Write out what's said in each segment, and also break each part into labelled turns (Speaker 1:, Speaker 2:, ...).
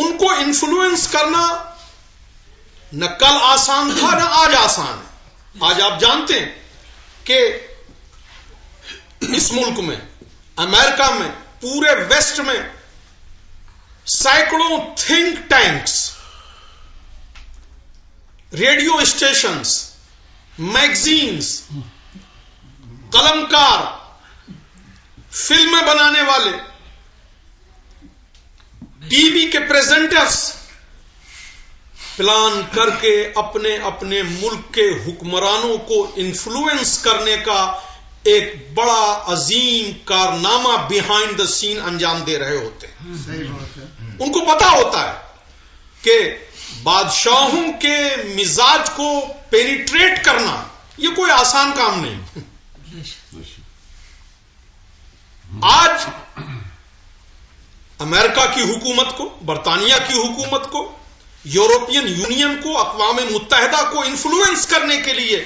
Speaker 1: ان کو انفلوئنس کرنا نہ کل آسان تھا نہ آج آسان ہے آج آپ جانتے ہیں کہ اس ملک میں امریکہ میں پورے ویسٹ میں سینکڑوں think tanks radio stations magazines کلمکار فلمیں بنانے والے ٹی وی کے پریزنٹرز پلان کر کے اپنے اپنے ملک کے حکمرانوں کو انفلوئنس کرنے کا ایک بڑا عظیم کارنامہ بیہائنڈ دا سین انجام دے رہے ہوتے ہیں ہاں، ہاں۔ ان کو پتا ہوتا ہے کہ بادشاہوں کے مزاج کو پینیٹریٹ کرنا یہ کوئی آسان کام نہیں آج امریکہ کی حکومت کو برطانیہ کی حکومت کو یورپین یونین کو اقوام متحدہ کو انفلوئنس کرنے کے لیے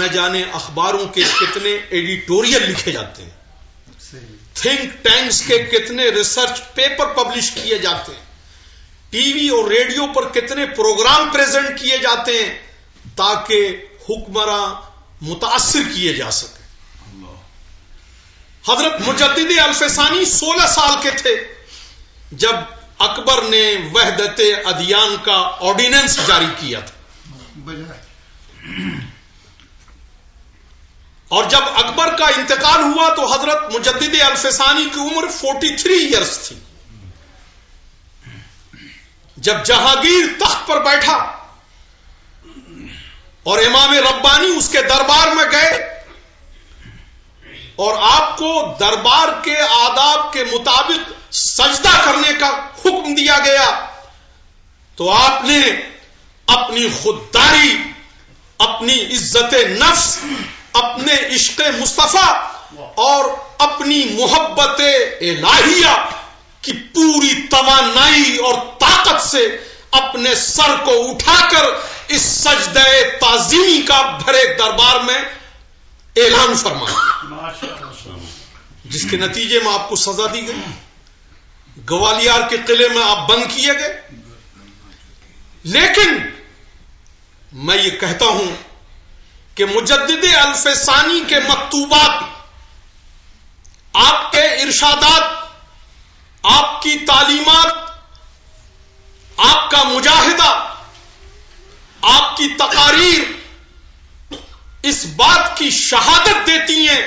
Speaker 1: نہ جانے اخباروں کے کتنے ایڈیٹوریل لکھے جاتے ہیں تھنک ٹینکس کے کتنے ریسرچ پیپر پبلش کیے جاتے ہیں ٹی وی اور ریڈیو پر کتنے پروگرام پریزنٹ کیے جاتے ہیں تاکہ حکمراں متاثر کیے جا سکے حضرت مجدد الفسانی سولہ سال کے تھے جب اکبر نے وحدت ادیان کا آرڈیننس جاری کیا تھا اور جب اکبر کا انتقال ہوا تو حضرت مجدد الفسانی کی عمر فورٹی تھری ایئرس تھی جب جہانگیر تخت پر بیٹھا اور امام ربانی اس کے دربار میں گئے اور آپ کو دربار کے آداب کے مطابق سجدہ کرنے کا حکم دیا گیا تو آپ نے اپنی خودداری اپنی عزت نفس اپنے عشق مصطفیٰ اور اپنی محبت الہیہ کی پوری توانائی اور طاقت سے اپنے سر کو اٹھا کر اس سجدہ تعظیمی کا بھرے دربار میں اعلان فرما جس کے نتیجے میں آپ کو سزا دی گئی گوالیار کے قلعے میں آپ بند کیے گئے لیکن میں یہ کہتا ہوں کہ الف الفسانی کے مکتوبات آپ کے ارشادات آپ کی تعلیمات آپ کا مجاہدہ آپ کی تقاریر اس بات کی شہادت دیتی ہیں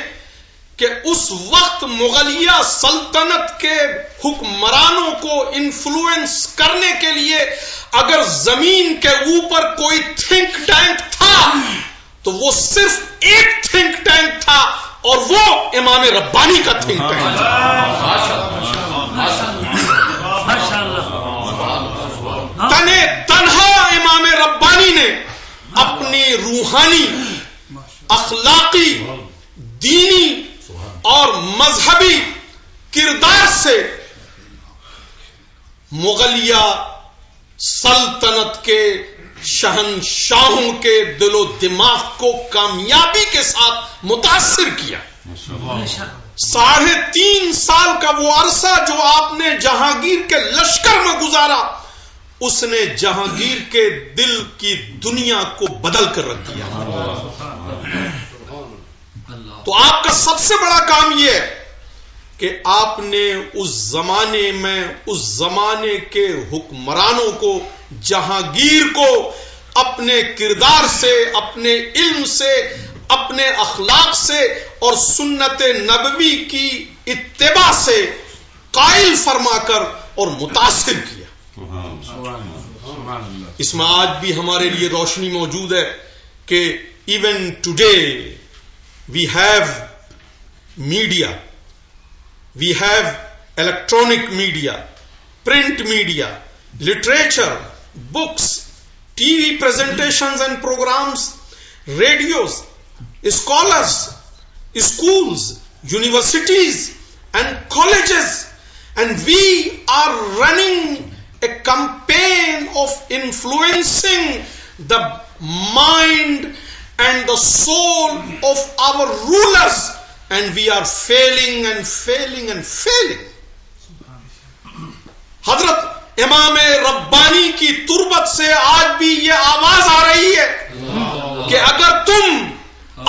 Speaker 1: کہ اس وقت مغلیہ سلطنت کے حکمرانوں کو انفلوئنس کرنے کے لیے اگر زمین کے اوپر کوئی تھنک ٹینک تھا تو وہ صرف ایک تھنک ٹینک تھا اور وہ امام ربانی کا تھنک ٹینک تھا تنہا امام ربانی نے اپنی روحانی اخلاقی دینی اور مذہبی کردار سے مغلیہ سلطنت کے شہنشاہوں کے دل و دماغ کو کامیابی کے ساتھ متاثر کیا ساڑھے تین سال کا وہ عرصہ جو آپ نے جہانگیر کے لشکر میں گزارا اس نے جہانگیر کے دل کی دنیا کو بدل کر رکھ دیا تو آپ کا سب سے بڑا کام یہ ہے کہ آپ نے اس زمانے میں اس زمانے کے حکمرانوں کو جہانگیر کو اپنے کردار سے اپنے علم سے اپنے اخلاق سے اور سنت نبوی کی اتباع سے قائل فرما کر اور متاثر کیا اس میں آج بھی ہمارے لیے روشنی موجود ہے کہ even today we have media, we have electronic media, print media, literature, books, TV presentations and programs, radios, scholars, schools, universities and colleges, and we are running a campaign of influencing the mind soul of our rulers and we are feeling and feeling حضرت امام ربانی کی تربت سے آج بھی یہ آواز آ رہی ہے کہ اگر تم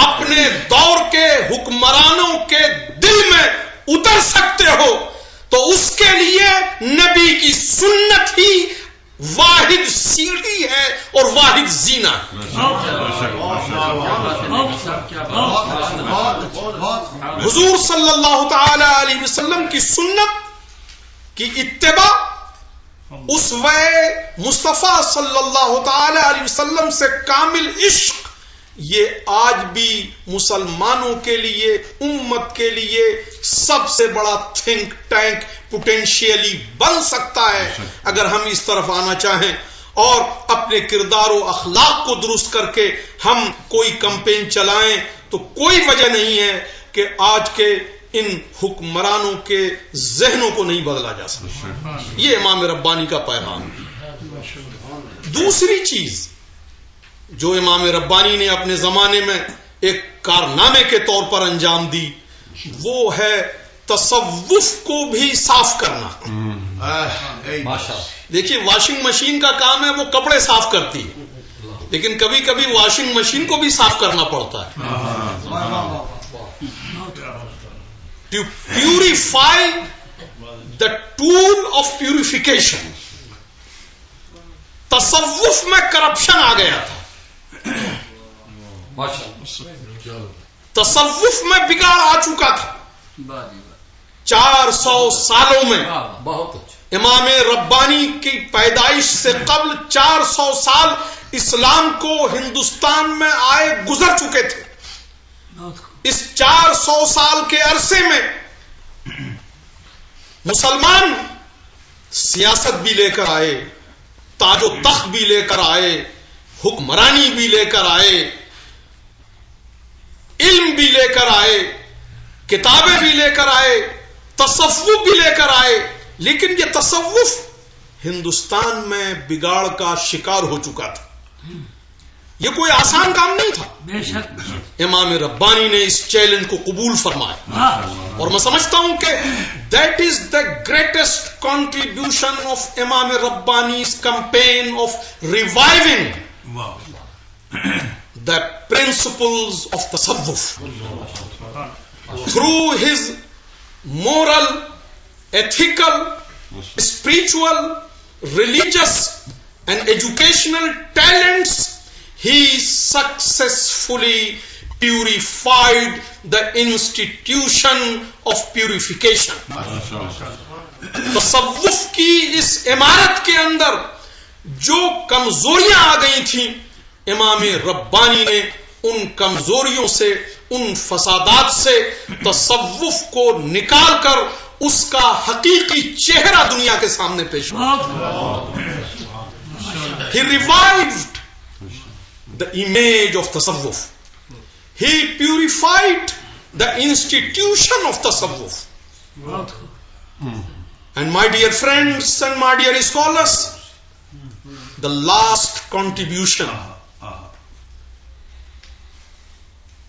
Speaker 1: اپنے دور کے حکمرانوں کے دل میں اتر سکتے ہو تو اس کے لیے نبی کی سنت ہی واحد سیڑھی ہے اور واحد زینا حضور صلی اللہ تعالی علیہ وسلم کی سنت کی اتباع اس وے مصطفیٰ صلی اللہ تعالی علیہ وسلم سے کامل عشق یہ آج بھی مسلمانوں کے لیے امت کے لیے سب سے بڑا تھنک ٹینک پوٹینشیلی بن سکتا ہے اگر ہم اس طرف آنا چاہیں اور اپنے کردار و اخلاق کو درست کر کے ہم کوئی کمپین چلائیں تو کوئی وجہ نہیں ہے کہ آج کے ان حکمرانوں کے ذہنوں کو نہیں بدلا جا سکتا یہ امام ربانی کا پیغام دوسری چیز جو امام ربانی نے اپنے زمانے میں ایک کارنامے کے طور پر انجام دی وہ ہے تصوف کو بھی صاف کرنا دیکھیے واشنگ مشین کا کام ہے وہ کپڑے صاف کرتی ہے لیکن کبھی کبھی واشنگ مشین کو بھی صاف کرنا پڑتا ہے to purify the tool of purification تصوف میں کرپشن آ گیا تھا تصوف میں بگاڑ آ چکا تھا چار سو سالوں میں بہت اچھا۔ امام ربانی کی پیدائش سے قبل چار سو سال اسلام کو ہندوستان میں آئے گزر چکے تھے اس چار سو سال کے عرصے میں مسلمان سیاست بھی لے کر آئے تاج و تخت بھی لے کر آئے حکمرانی بھی لے کر آئے علم بھی لے کر آئے کتابیں بھی لے کر آئے تصوف بھی لے کر آئے لیکن یہ تصوف ہندوستان میں بگاڑ کا شکار ہو چکا تھا یہ کوئی آسان کام نہیں تھا امام ربانی نے اس چیلنج کو قبول فرمایا اور میں سمجھتا ہوں کہ that is the greatest contribution of Imam Rabbani campaign of reviving principles of تصوف through his moral ethical spiritual religious and educational talents he successfully purified the institution of purification تصوف کی اس عمارت کے اندر جو کمزوریاں آ گئی تھیں امام ربانی نے ان کمزوریوں سے ان فسادات سے تصوف کو نکال کر اس کا حقیقی چہرہ دنیا کے سامنے پیش he refined the image of tasawwuf he purified the institution of tasawwuf and my dear friends and my dear scholars the last contribution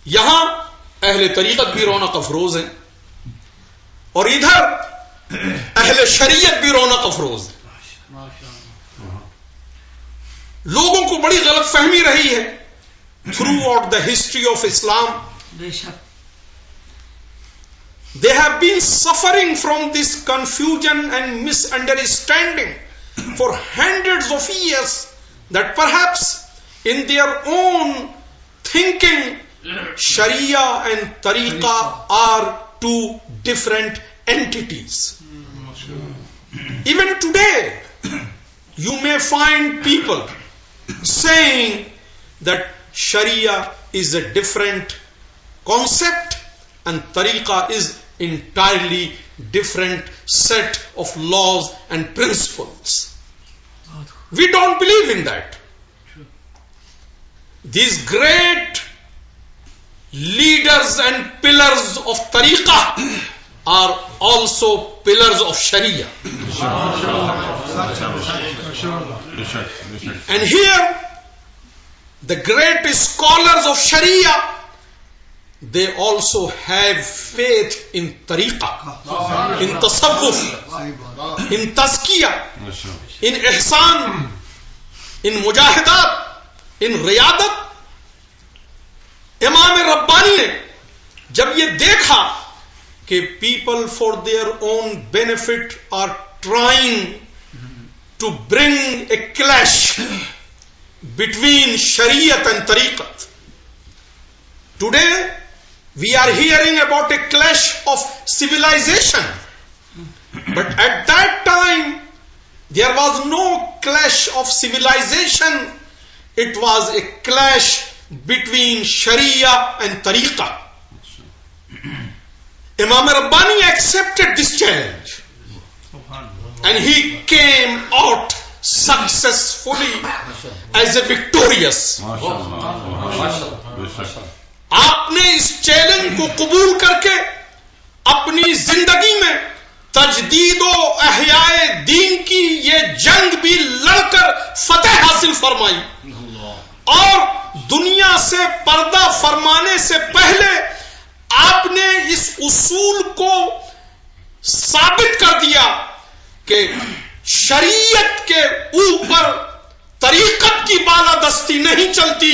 Speaker 1: یہاں اہل طریقت بھی رونق افروز ہیں اور ادھر اہل شریعت بھی رونق افروز ہے لوگوں کو بڑی غلط فہمی رہی ہے throughout the history of Islam they have been suffering from this confusion and misunderstanding for hundred of years that perhaps in their own thinking sharia and طریقہ are two different entities even today you may find people saying that Shariah is a different concept and طریقہ is entirely different set of laws and principle we don't believe in that these great leaders and pillars of طریقہ are also pillars of Shariah and here the great scholars of Shariah they also have faith in طریقہ in تصوف ان تزکیہ ان احسان ان مجاہدات ان ریادت امام ربانی نے جب یہ دیکھا کہ people for their own benefit are trying to bring a clash between شریعت and تریقت today we are hearing about a clash of civilization but at that time there was no clash of civilization it was a clash between Shariah and طریقہ Imam Rabbani accept this challenge and he came out successfully as a victorious آپ نے اس challenge کو قبول کر کے اپنی زندگی میں تجدید و احیاء دین کی یہ جنگ بھی لڑ کر فتح حاصل فرمائی اور دنیا سے پردہ فرمانے سے پہلے آپ نے اس اصول کو ثابت کر دیا کہ شریعت کے اوپر طریقت کی بالادستی نہیں چلتی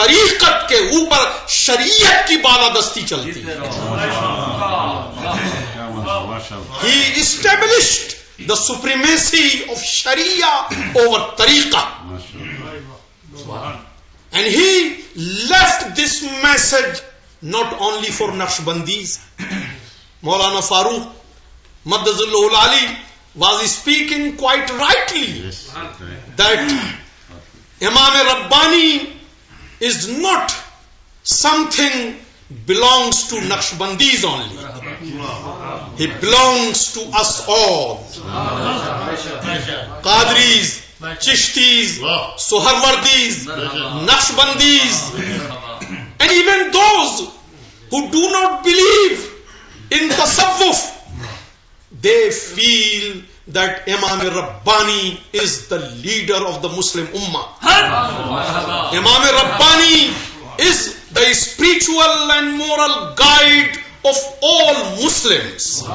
Speaker 1: طریقت کے اوپر شریعت کی بالادستی established the supremacy of Shariah over طریقہ he left this message not only for نقش بندیز مولانا فاروق مدز اللہ علی واز اسپیکنگ کوئی ایمان Rabbani is not something belongs to نقش بندیز اونلی ہی بلونگس ٹو اص آل کادریز چشتیز سہروردیز نقش بندیز and even those who do not believe in تصوف they feel that Imam Rabbani is the leader of the Muslim اما Imam Rabbani is the spiritual and moral guide of all Muslim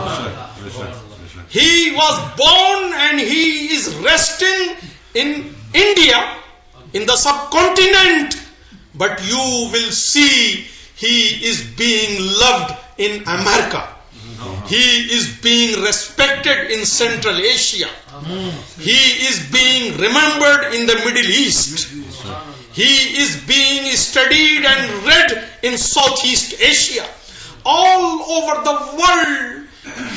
Speaker 1: he was born and he is resting in India, in the subcontinent, but you will see he is being loved in America. He is being respected in Central Asia. He is being remembered in the Middle East. He is being studied and read in Southeast Asia. All over the world,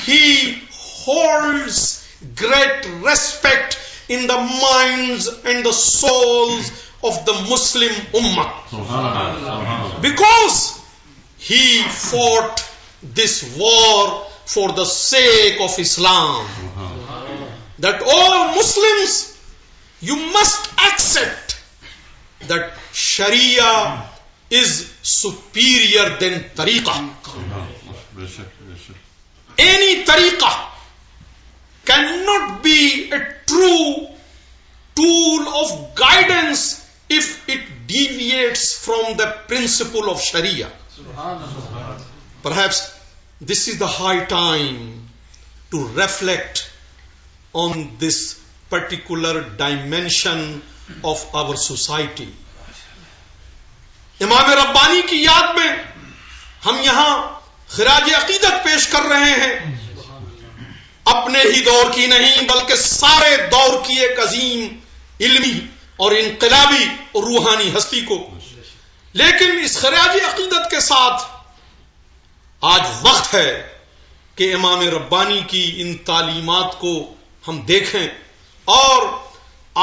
Speaker 1: he holds great respect in the minds and the souls of the Muslim ummah because he fought this war for the sake of Islam دل Muslim you must accept the sharia is superior than tariqa any tariqa be a true tool of guidance if it deviates from the principle of Sharia. Perhaps this is the high time to reflect on this particular dimension of our society. Imam Rabbani کی یاد میں ہم یہاں خراج عقیدت پیش کر رہے ہیں اپنے ہی دور کی نہیں بلکہ سارے دور کی ایک عظیم علمی اور انقلابی اور روحانی ہستی کو لیکن اس خراجی عقیدت کے ساتھ آج وقت ہے کہ امام ربانی کی ان تعلیمات کو ہم دیکھیں اور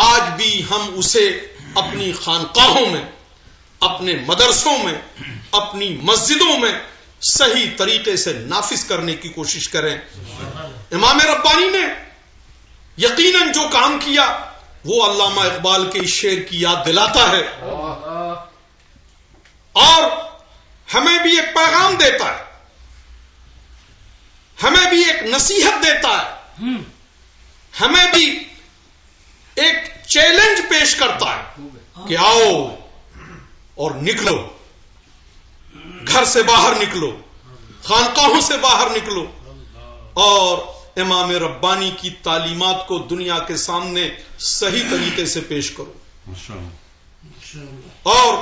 Speaker 1: آج بھی ہم اسے اپنی خانقاہوں میں اپنے مدرسوں میں اپنی مسجدوں میں صحیح طریقے سے نافذ کرنے کی کوشش کریں امام ربانی نے یقیناً جو کام کیا وہ علامہ اقبال کے اس شعر کی یاد دلاتا ہے اور ہمیں بھی ایک پیغام دیتا ہے ہمیں بھی ایک نصیحت دیتا ہے ہمیں بھی ایک چیلنج پیش کرتا ہے کہ آؤ اور نکلو گھر سے باہر نکلو خانقاہوں سے باہر نکلو اور امام ربانی کی تعلیمات کو دنیا کے سامنے صحیح طریقے سے پیش کرو اور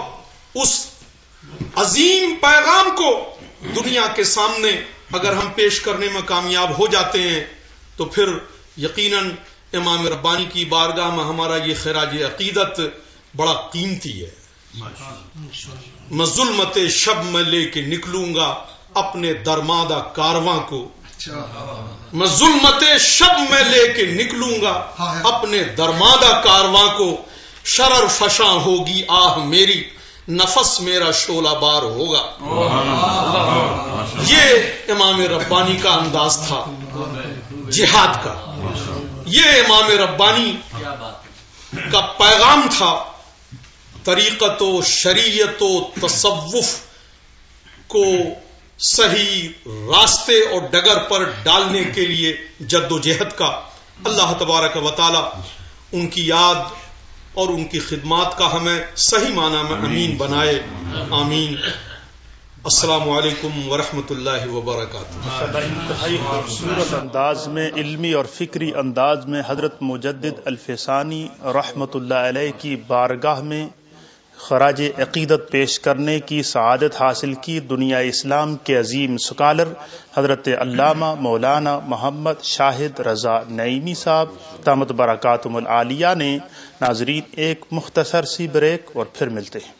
Speaker 1: اس عظیم پیغام کو دنیا کے سامنے اگر ہم پیش کرنے میں کامیاب ہو جاتے ہیں تو پھر یقیناً امام ربانی کی بارگاہ میں ہمارا یہ خراج عقیدت بڑا قیمتی ہے میں ظلمت شب میں لے کے نکلوں گا اپنے درمادہ کارواں کو اچھا۔ میں ظلمت شب میں لے کے نکلوں گا ہاں اپنے درمادہ کارواں کو شرر فشاں ہوگی آہ میری نفس میرا شولا بار ہوگا یہ امام ربانی کا انداز تھا جہاد کا یہ امام ربانی کا پیغام تھا طریقت و شریعت و تصوف کو صحیح راستے اور ڈگر پر ڈالنے کے لیے جد و جہد کا اللہ تبارک و تعالی ان کی یاد اور ان کی خدمات کا ہمیں صحیح معنی میں امین بنائے آمین السلام علیکم ورحمۃ اللہ وبرکاتہ
Speaker 2: خوبصورت انداز میں علمی اور فکری انداز میں حضرت مجدد الفسانی رحمۃ اللہ علیہ کی بارگاہ میں خراج عقیدت پیش کرنے کی سعادت حاصل کی دنیا اسلام کے عظیم سکالر حضرت علامہ مولانا محمد شاہد رضا نعیمی صاحب تامت برکاتم العالیہ نے ناظرین ایک مختصر سی بریک اور پھر ملتے ہیں